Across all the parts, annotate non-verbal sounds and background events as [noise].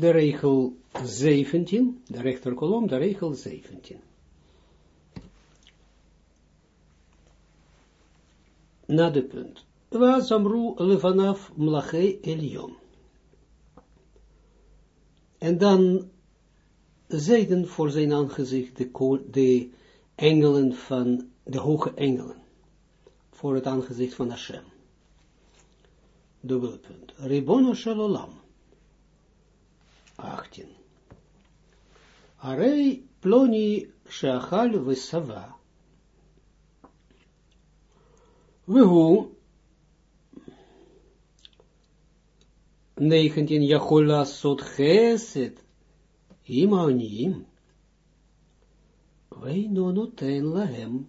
de regel 17, de rechterkolom, de regel 17. Na de punt. Was amru levanaf mlache elion. En dan zeiden voor zijn aangezicht de, de engelen van, de hoge engelen, voor het aangezicht van Hashem. Dubbele punt. Ribono Shalolam. 18. Arei ploni sheachal vesava. Wehu 19 Yahola sot geset imanim. Wij noten lahem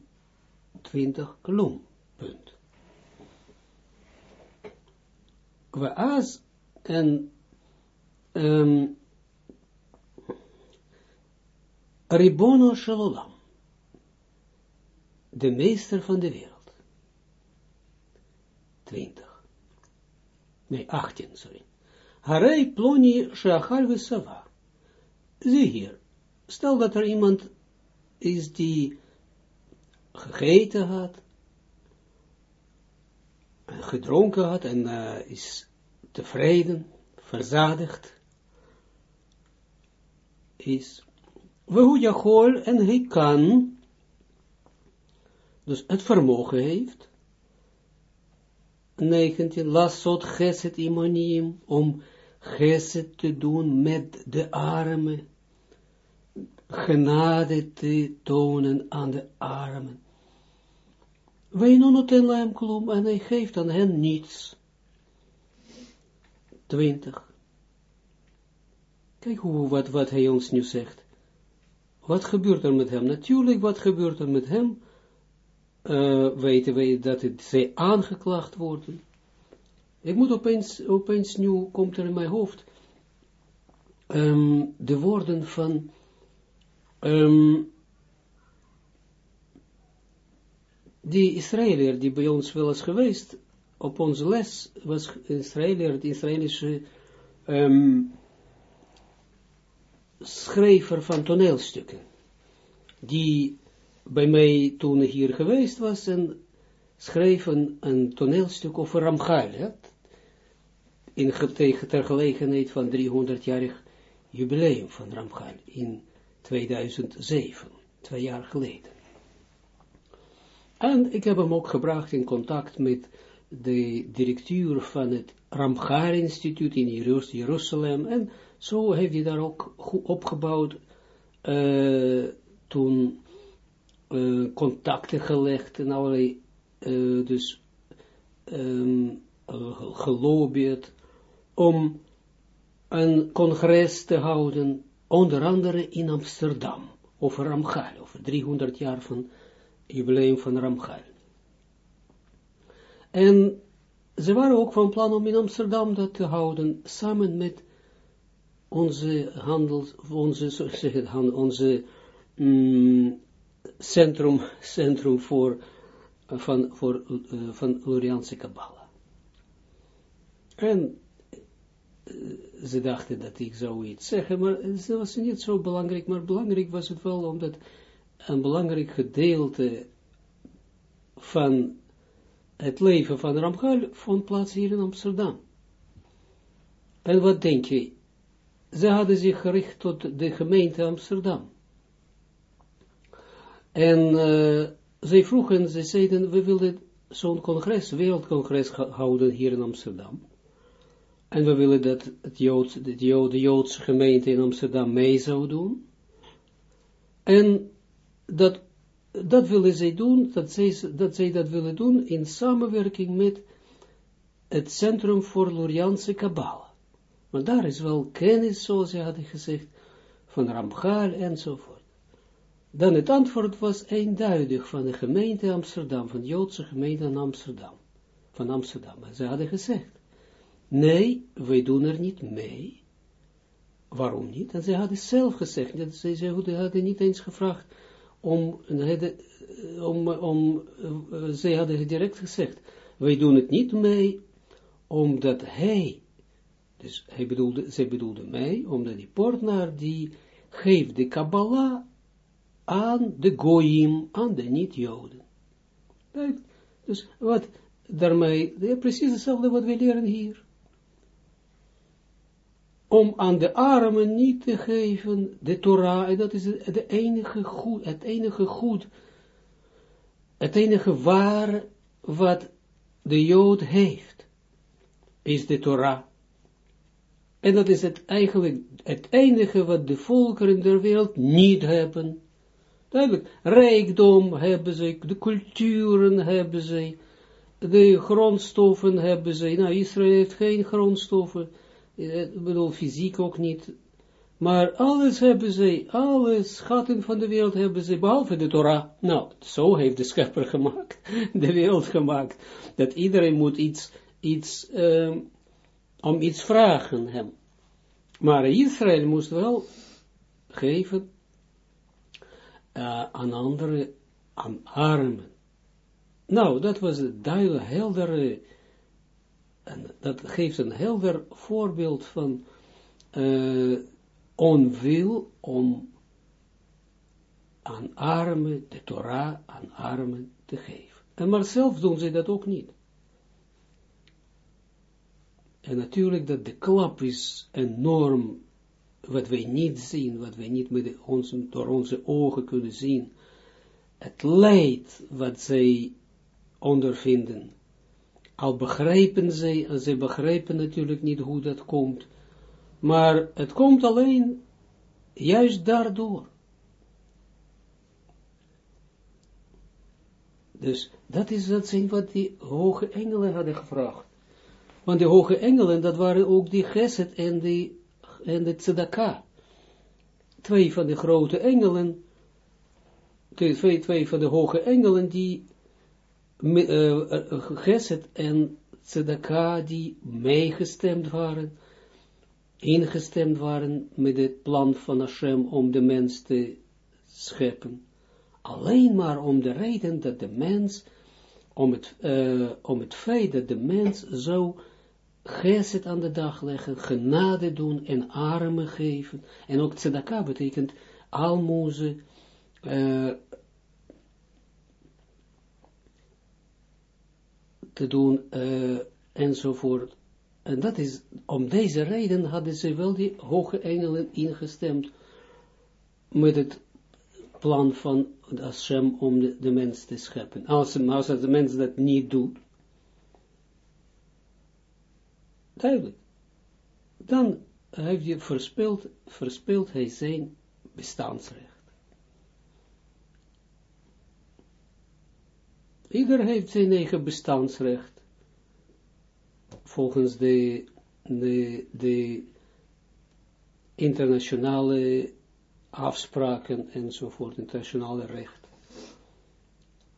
20 klum. Punt. We as en Ribono Shalolam, de meester van de wereld. 20. Nee, 18, sorry. Harei ploni shachal vesava. Zie hier, stel dat er iemand is die gegeten had, gedronken had en uh, is tevreden, verzadigd, is we Jachol en hij kan, dus het vermogen heeft, 19, lasot geset imonim, om geset te doen met de armen, genade te tonen aan de armen. Wij noten hem klom en hij geeft aan hen niets. 20. Kijk hoe, wat, wat hij ons nu zegt. Wat gebeurt er met hem? Natuurlijk, wat gebeurt er met hem? Uh, weten wij dat het, zij aangeklaagd worden. Ik moet opeens, opeens nu, komt er in mijn hoofd, um, de woorden van um, die Israëliër, die bij ons wel geweest, op onze les, was Israëliër, de Israëlische um, schrijver van toneelstukken, die bij mij toen hier geweest was en schreef een, toneelstuk over Ramchal, ja? in ter gelegenheid van 300-jarig jubileum van Ramchal in 2007, twee jaar geleden. En ik heb hem ook gebracht in contact met de directeur van het Ramchal Instituut in Jeruzalem en zo heeft hij daar ook opgebouwd, uh, toen uh, contacten gelegd en allerlei, uh, dus um, om een congres te houden, onder andere in Amsterdam, over Ramchal, over 300 jaar van jubileum van Ramchal. En ze waren ook van plan om in Amsterdam dat te houden, samen met onze handel, onze, zeg onze mm, centrum, centrum voor, van, voor, uh, van Loriaanse Kabbalah. En uh, ze dachten dat ik zou iets zeggen, maar het was niet zo belangrijk, maar belangrijk was het wel omdat een belangrijk gedeelte van het leven van Ramchal vond plaats hier in Amsterdam. En wat denk je? Ze hadden zich gericht tot de gemeente Amsterdam. En uh, zij vroegen, ze zeiden, we willen zo'n congres, wereldcongres houden hier in Amsterdam. En we willen dat het de, Jood, de Joodse gemeente in Amsterdam mee zou doen. En dat, dat willen zij doen, dat zij, dat dat willen doen in samenwerking met het Centrum voor Loriaanse Kabbalah. Maar daar is wel kennis, zoals ze hadden gezegd, van Ramchal enzovoort. Dan het antwoord was eenduidig van de gemeente Amsterdam, van de Joodse gemeente Amsterdam, van Amsterdam. En ze hadden gezegd, nee, wij doen er niet mee. Waarom niet? En ze hadden zelf gezegd, dat ze, ze hadden niet eens gevraagd om, om, om, uh, ze hadden direct gezegd, wij doen het niet mee, omdat hij Dus hij bedoelde, zij bedoelde mij, omdat die portnaar die geeft de Kabbalah aan de Goyim, aan de niet-Joden. Dus wat daarmee, precies hetzelfde wat we leren hier. Om aan de armen niet te geven de Torah, en dat is het enige goed, het enige goed, het enige waar wat de Jood heeft, is de Torah. En dat is het eigenlijk het enige wat de volkeren der wereld niet hebben. Duidelijk, rijkdom hebben ze, de culturen hebben ze, de grondstoffen hebben ze. Nou, Israël heeft geen grondstoffen, eh, ik bedoel fysiek ook niet. Maar alles hebben ze, alle schatten van de wereld hebben ze, behalve de Torah. Nou, zo heeft de schepper gemaakt, [laughs] de wereld gemaakt. Dat iedereen moet iets, iets, um, om iets vragen hem. Maar Israël moest wel geven uh, aan anderen, aan armen. Nou, dat was een duidelijk, heldere, en dat geeft een helder voorbeeld van uh, onwil om aan armen, de Torah aan armen te geven. En maar zelf doen ze dat ook niet. En natuurlijk dat de klap is enorm, wat wij niet zien, wat wij niet met ons, door onze ogen kunnen zien. Het lijdt wat zij ondervinden. Al begrijpen zij, en zij begrijpen natuurlijk niet hoe dat komt, maar het komt alleen juist daardoor. Dus dat is dat zijn wat die hoge engelen hadden gevraagd. Want de hoge engelen, dat waren ook die Geset en, en de Tzedaka. Twee van de grote engelen, twee, twee van de hoge engelen, die uh, Geset en Tzedaka, die meegestemd waren, ingestemd waren met het plan van Hashem om de mens te scheppen. Alleen maar om de reden dat de mens, om het, uh, om het feit dat de mens zou geset aan de dag leggen, genade doen en armen geven. En ook tzedaka betekent almozen, uh, te doen, uh, enzovoort. En dat is, om deze reden hadden ze wel die hoge engelen ingestemd met het plan van Hashem om de, de mens te scheppen. Als, als de mens dat niet doet, Duidelijk. Dan heeft hij verspeeld, verspeelt hij zijn bestaansrecht. Ieder heeft zijn eigen bestaansrecht. Volgens de, de, de internationale afspraken enzovoort, internationale recht.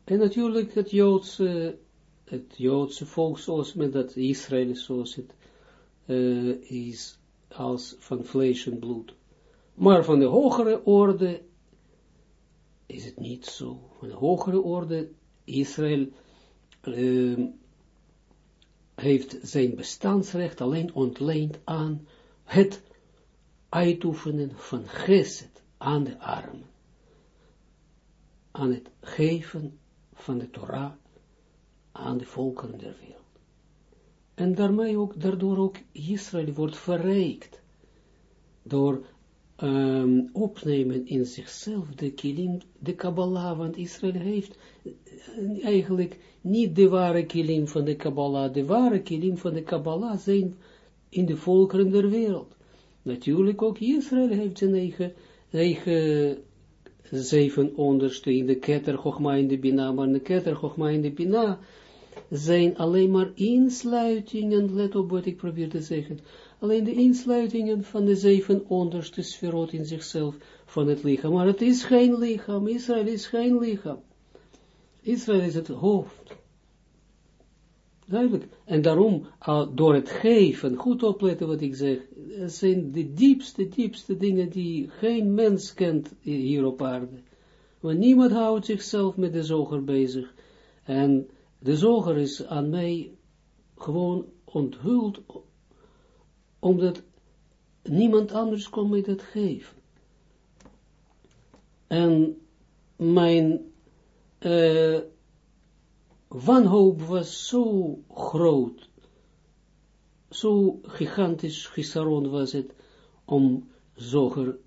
En natuurlijk het Joodse, het Joodse volk, zoals men dat Israël, zoals het uh, is als van vlees en bloed. Maar van de hogere orde is het niet zo. Van de hogere orde, Israël uh, heeft zijn bestaansrecht alleen ontleend aan het uitoefenen van geset aan de armen. Aan het geven van de Torah aan de volkeren der wereld. En daarmee ook, daardoor ook Israël wordt verrijkt. Door um, opnemen in zichzelf de kilim, de Kabbalah, want Israël heeft uh, eigenlijk niet de ware kilim van de Kabbalah. De ware kilim van de Kabbalah zijn in de volkeren der wereld. Natuurlijk ook Israël heeft zijn eigen, eigen zeven onderste in de Keter Chochma in de Bina, maar de Keter Chochma in de Bina zijn alleen maar insluitingen, let op wat ik probeer te zeggen, alleen de insluitingen van de zeven onderste sferot in zichzelf van het lichaam, maar het is geen lichaam, Israël is geen lichaam. Israël is het hoofd. Duidelijk. En daarom, door het geven, goed opletten wat ik zeg, zijn de diepste, diepste dingen die geen mens kent hier op aarde. Want niemand houdt zichzelf met de zoger bezig. En de zoger is aan mij gewoon onthuld omdat niemand anders kon mij dat geven. En mijn uh, wanhoop was zo groot, zo gigantisch gisaron was het, om zoger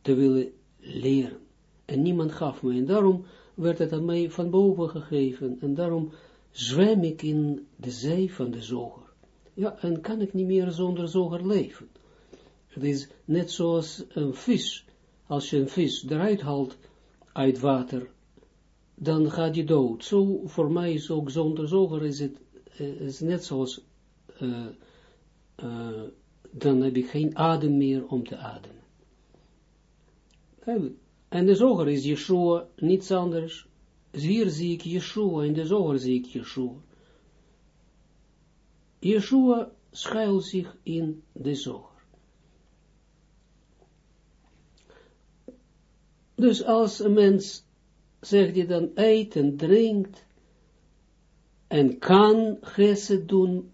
te willen leren. En niemand gaf me, en daarom werd het aan mij van boven gegeven, en daarom zwem ik in de zee van de zoger. Ja, en kan ik niet meer zonder zoger leven. Het is net zoals een vis, als je een vis eruit haalt uit water, dan gaat je dood. Zo, voor mij is ook zonder zoger is het uh, is net zoals, uh, uh, dan heb ik geen adem meer om te ademen. En de zoger is Yeshua, niets anders. Hier zie ik Yeshua, in de zoger zie ik Yeshua. Yeshua schuilt zich in de zoger. Dus als een mens, zegt hij dan, eet en drinkt, en kan geset doen,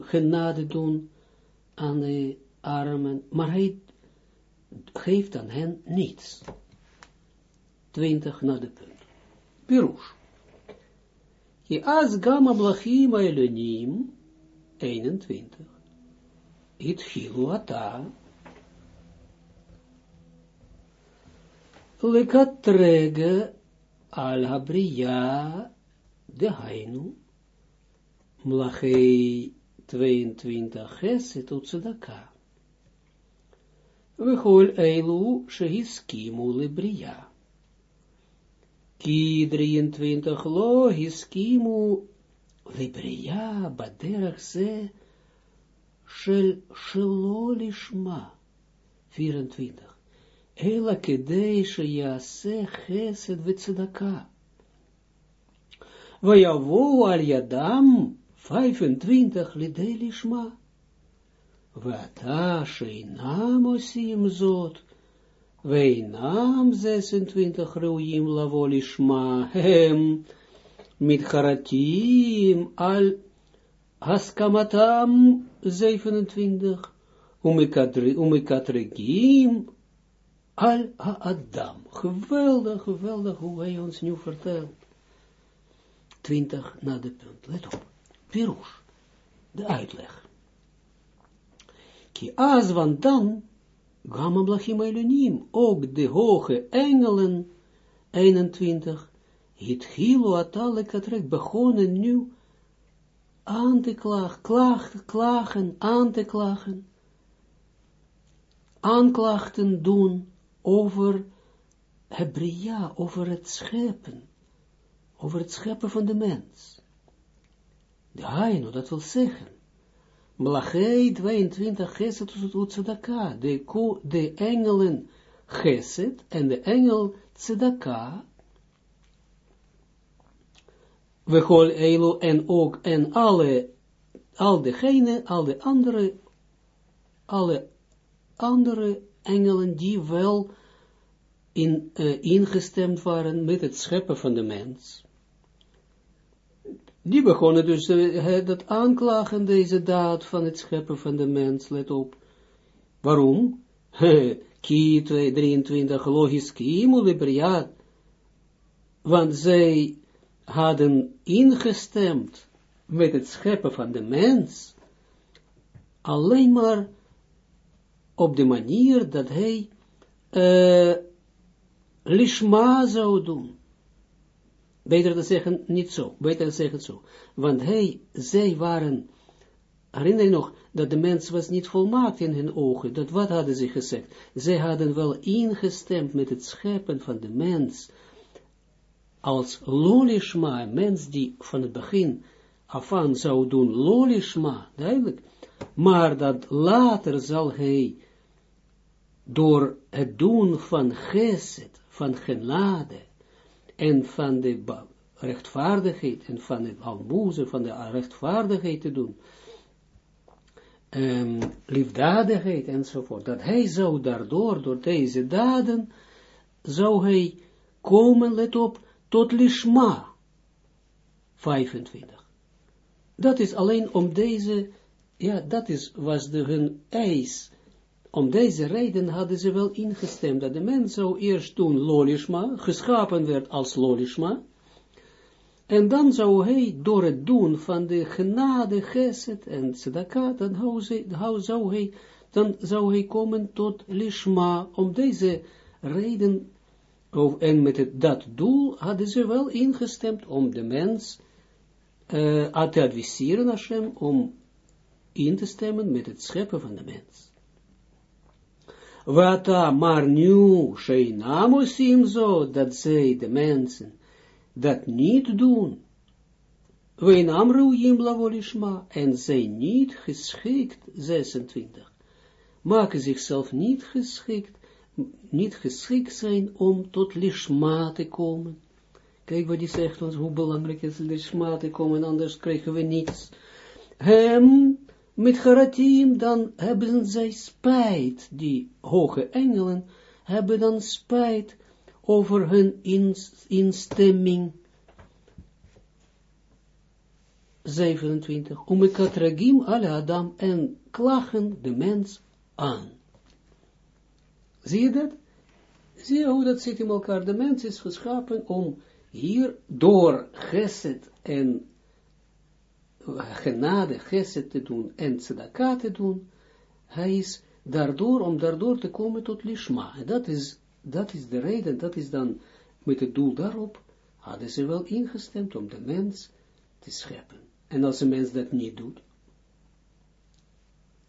genade doen aan de armen, maar hij geeft aan hen niets. 20 naar de punt. Pirush. Ki as gama blachim elonim, 21. Het hilu lekatrege al habriya de hainu, mlachei 22 geset ut tzedaka. Vechol eilu shehiskimu libriya. Ki 23 lo hiskimu libriya baderach ze shel shelo lishma. 24. Ela kedei sheyase chesed v'tzedaka. Vayavo al yadam 25 lidei lishma. Vata sheinam osim zot. Weinam 26 ruim lavolishma hem mit haratim al haskamatam 27 umikatregim al ha-adam. Geweldig, geweldig hoe hij ons nu vertelt. 20 na de punt. Let op. Pirush. De uitleg. Ki az van dan, gamma blachim elunim, ook de hoge engelen, 21, het atale katrek begonnen nu aan te klagen, klagen, klagen, aan te aanklachten doen over Hebrea, over het scheppen, over het scheppen van de mens. De Haino, dat wil zeggen, Mlachei 22 Geset Tzedaka, de, de engelen Geset en de engel Tzedaka, we gol Elo en ook en alle, al degene, al de andere, alle andere engelen die wel in, uh, ingestemd waren met het scheppen van de mens. Die begonnen dus uh, dat aanklagen, deze daad van het scheppen van de mens, let op. Waarom? Ki 23 logisch libriat. Want zij hadden ingestemd met het scheppen van de mens, alleen maar op de manier dat hij uh, lishma zou doen. Beter te zeggen, niet zo, beter te zeggen zo. Want hij, zij waren, herinner je nog, dat de mens was niet volmaakt in hun ogen. Dat wat hadden ze gezegd? Zij hadden wel ingestemd met het scheppen van de mens, als lolishma, een mens die van het begin af aan zou doen lolishma, duidelijk, maar dat later zal hij door het doen van geset, van genade, en van de rechtvaardigheid, en van het almoezen, van de rechtvaardigheid te doen, um, liefdadigheid enzovoort, dat hij zou daardoor, door deze daden, zou hij komen, let op, tot lishma, 25. Dat is alleen om deze ja, dat is, was de, hun eis. Om deze reden hadden ze wel ingestemd dat de mens zou eerst doen lolishma, geschapen werd als lolishma, en dan zou hij door het doen van de genade, geset en tzedaka, dan zou hij, dan zou hij komen tot lishma, om deze reden, en met het, dat doel hadden ze wel ingestemd om de mens uh, te adviseren Hashem, om in te stemmen met het scheppen van de mens. Wat maar nu, Sheinamosim zo, dat zij de mensen dat niet doen. Wein amruim lavolishma, en zij niet geschikt, 26, maken zichzelf niet geschikt, niet geschikt zijn om tot lishma te komen. Kijk wat hij zegt ons, hoe belangrijk is lishma te komen, anders krijgen we niets. Hem, met Garatim, dan hebben zij spijt, die hoge engelen, hebben dan spijt, over hun instemming. 27. Om katragim alle Adam en klagen de mens aan. Zie je dat? Zie je hoe dat zit in elkaar? De mens is geschapen om hier door geset en genade, geset te doen en tzedaka te doen. Hij is daardoor, om daardoor te komen tot lishma. En dat is dat is de reden, dat is dan met het doel daarop, hadden ze wel ingestemd om de mens te scheppen. En als een mens dat niet doet,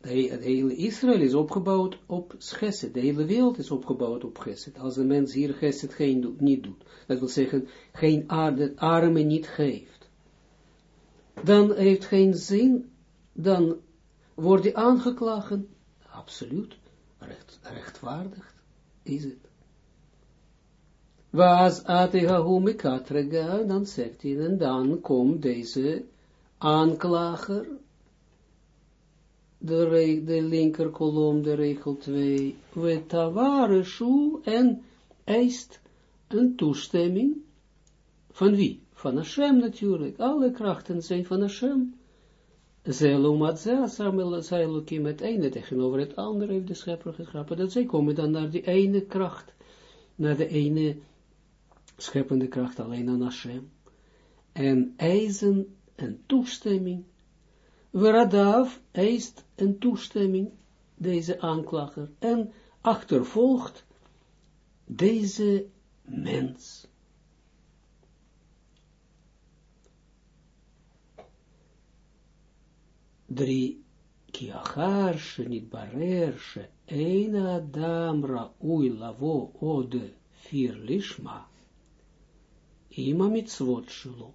de, hele Israël is opgebouwd op geset, de hele wereld is opgebouwd op geset. Als een mens hier geset geen, niet doet, dat wil zeggen, geen aarde, armen niet geeft, dan heeft geen zin, dan wordt hij aangeklaagd, absoluut, recht, rechtvaardig is het. Was ategahu mikatrega, dan zegt hij, en dan komt deze aanklager, de, de linker kolom, de regel 2, wetavareshu, en eist een toestemming, van wie? Van Hashem natuurlijk, alle krachten zijn van Hashem. Zelumat Zeilukim, het ene tegenover het andere heeft de schepper geschapen, dat zij komen dan naar die ene kracht, naar de ene scheppende kracht alleen aan Hashem, en eisen een toestemming, Veradav eist een toestemming, deze aanklager, en achtervolgt deze mens. Drie, ki achar niet barer een adam raui lavo ode vier lishma, ima mitzvot shelo.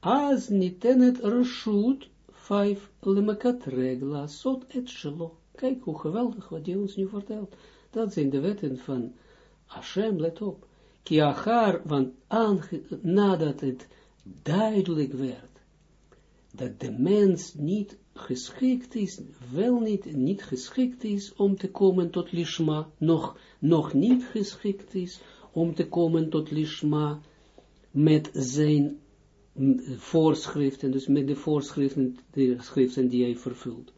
Az nitenet reshut, vijf et shelo. Kijk hoe geweldig wat hij ons nu vertelt. Dat zijn de wetten van Hashem, let op. Kiachar, want nadat het duidelijk werd, dat de mens niet geschikt is, wel niet, niet geschikt is om te komen tot lishma, nog, nog niet geschikt is om te komen tot lishma, met zijn voorschriften, dus met de voorschriften, de schriften die hij vervult.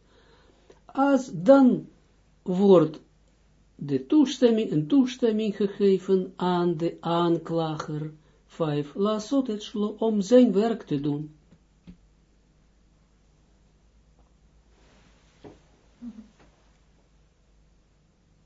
Als dan wordt de toestemming, een toestemming gegeven aan de aanklager, vijf, lasot het om zijn werk te doen.